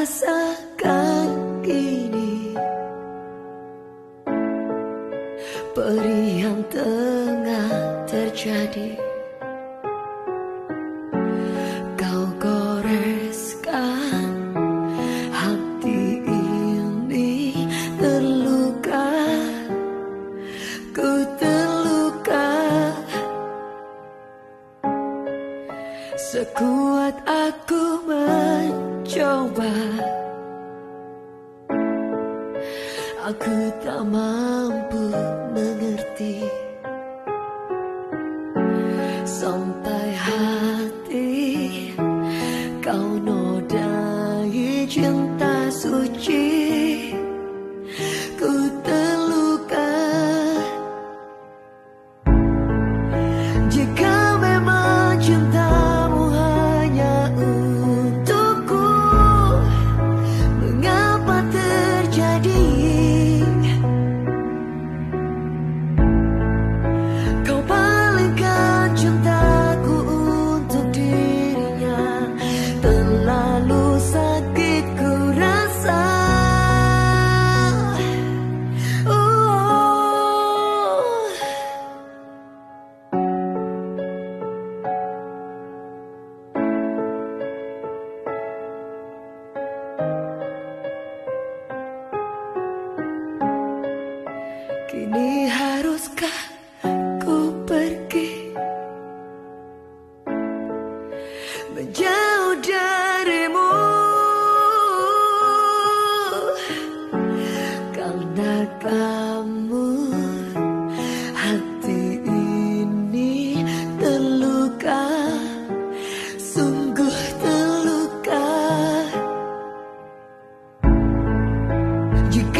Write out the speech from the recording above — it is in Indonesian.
rasakan kini Perih yang tengah terjadi. Kau goreskan hati ini terluka. Ku terluka. Sekuat aku mencoba. Aku tak mampu mengerti. Sampai hati kau nodai cinta suci. Ku terluka. Jika Ini haruskah ku pergi? Menjauh darimu. Karena kamu Hati ini terluka. Sungguh terluka. Jika